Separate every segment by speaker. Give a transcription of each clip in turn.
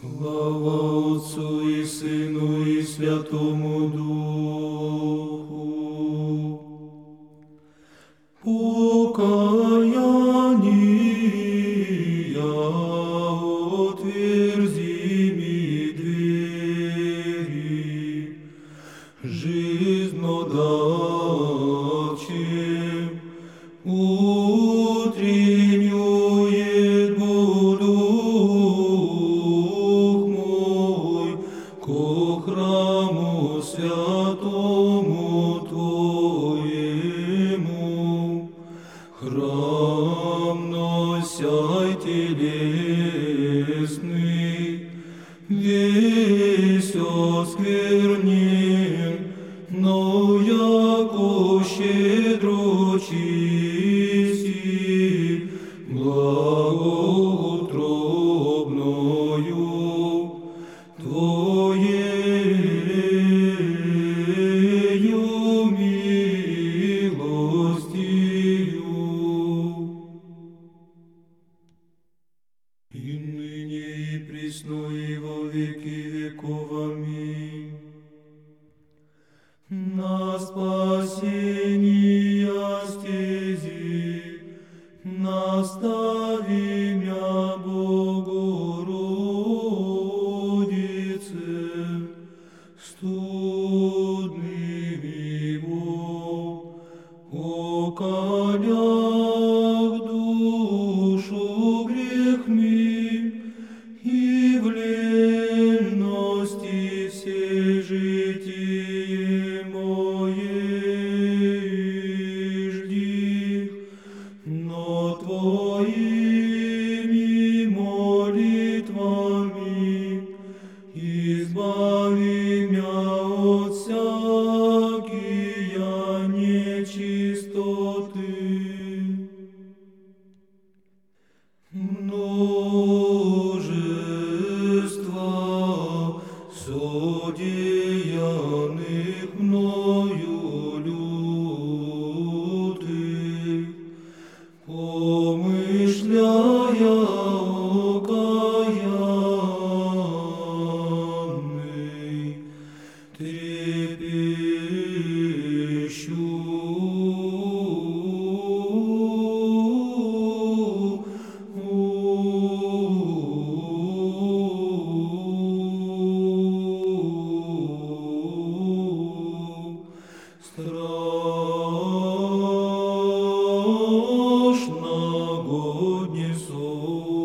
Speaker 1: Слава Отцу і Сину, і Святому Духу. Покаяние отверзи ми двери, жизнодавче утреннюет ко храму святому Твоему. Храм носяй телесный, весь осквернен, но яко щедро благоутробною И ныне и присно и во веки веков. Аминь. На спасение стези настави мя Богородице, студными Бог, околях избави мя от всякия нечистоты. Множество содеянных мною лютых, помышляя Страшного днесонного,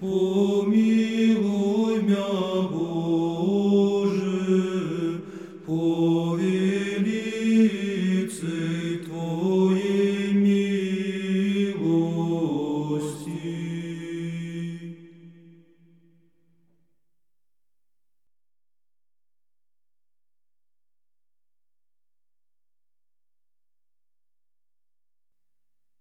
Speaker 1: Помилуй мя,